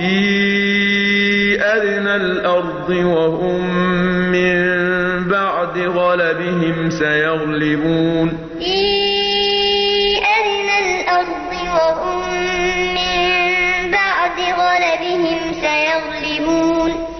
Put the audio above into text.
في أدنى الأرض وهم من بعد غلبهم سيغلبون في أدنى الأرض وهم من بعد غلبهم سيغلبون